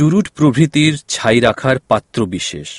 চুরুট প্রভৃতির ছাই রাখার পাত্র বিশেষ।